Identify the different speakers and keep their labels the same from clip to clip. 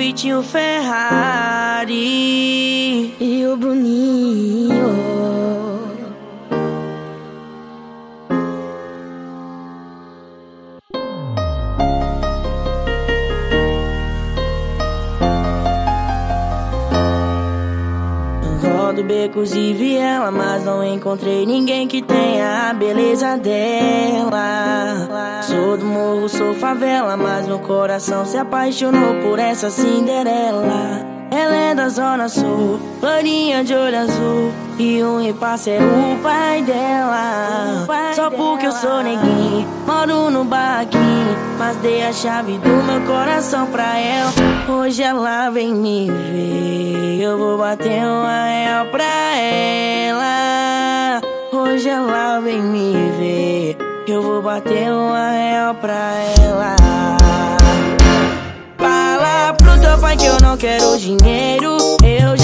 Speaker 1: Vitinho Ferrari
Speaker 2: e o Bruninho.
Speaker 1: Rodo becos e viela, mas não encontrei ninguém que tenha a beleza dela. Sou do morro, sou favela, mas meu coração se apaixonou por essa Cinderela. Ela é da zona sul, loirinha de olho azul E um repasse é o pai dela Só porque eu sou neguinho, moro no barraquinho Mas dei a chave do meu coração pra ela Hoje ela vem me ver Eu vou bater uma real pra ela Hoje ela vem me ver Eu vou bater uma real pra ela teu pai que eu não quero dinheiro. Eu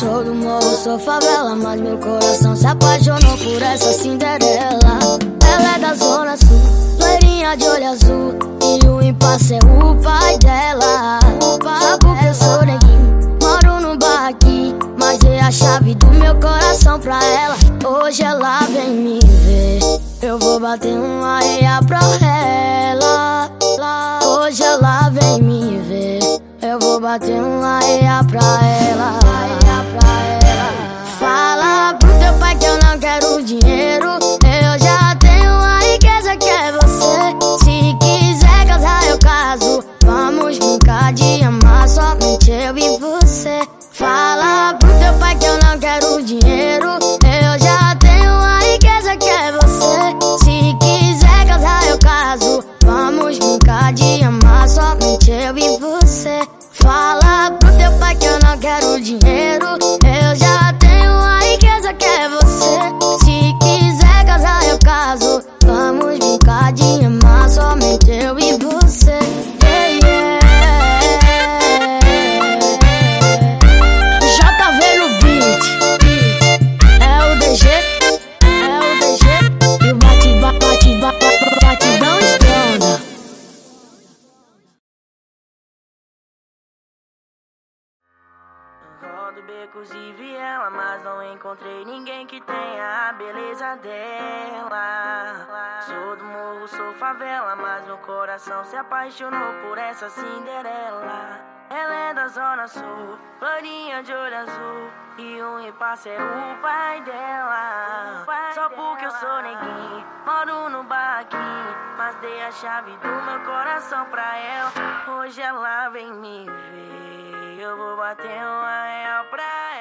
Speaker 2: Sou do morro, sou favela, mas meu coração se apaixonou por essa Cinderela. Ela é da zona sul, loirinha de olho azul. E o impasse é o pai dela. Só porque eu sou neguinho, moro no barraquinho. Mas dei a chave do meu coração pra ela. Hoje ela vem me ver. Eu vou bater uma areia pra Eu vou bater uma areia pra ela.
Speaker 1: Rodo becos e viela, mas não encontrei ninguém que tenha a beleza dela. Sou do morro, sou favela, mas meu coração se apaixonou por essa Cinderela. Ela é da zona sul, loirinha de olho azul E um repasse é o pai dela Só porque eu sou neguinho, moro no barraquinho Mas dei a chave do meu coração pra ela Hoje ela vem me ver eu vou bater uma real pra